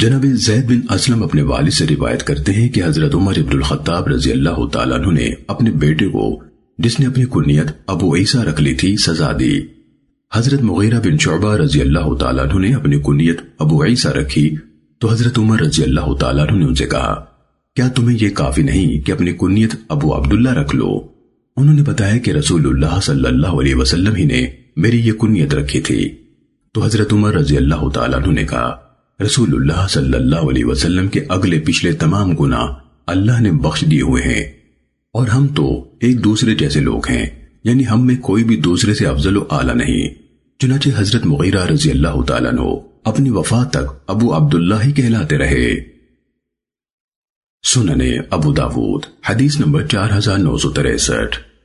جناب زید بن اسلم اپنے والد سے روایت کرتے ہیں کہ حضرت عمر ابن الخطاب رضی اللہ تعالیٰ عنہ نے اپنے بیٹے کو، جس نے اپنی کنیت ابو عیسیٰ رکھ لی تھی، سزا دی۔ حضرت مغیرہ بن شعبہ رضی اللہ تعالیٰ عنہ نے اپنی کنیت ابو عیسیٰ رکھی۔ تو حضرت عمر رضی اللہ تعالیٰ عنہ نے ان سے کہا، کیا تمہیں یہ کافی نہیں کہ اپنی کنیت ابو عبداللہ رکھ لو؟ انہوں نے بتایا کہ رسول اللہ صلی اللہ علیہ وسلم ہی نے میری یہ کنیت رکھی تھی۔ تو حضرت عمر رضی اللہ تعالیٰ عنہ نے کہا رسول اللہ صلی اللہ علیہ وسلم کے اگلے پچھلے تمام گناہ اللہ نے بخش دیے ہوئے ہیں۔ اور ہم تو ایک دوسرے جیسے لوگ ہیں یعنی ہم میں کوئی بھی دوسرے سے افضل و اعلیٰ نہیں۔ چنانچہ حضرت مغیرہ رضی اللہ تعالیٰ عنہ اپنی وفات تک ابو عبداللہ ہی کہلاتے رہے۔ سننے ابو داود، حدیث نمبر چار ہزار نو سو تریسٹھ۔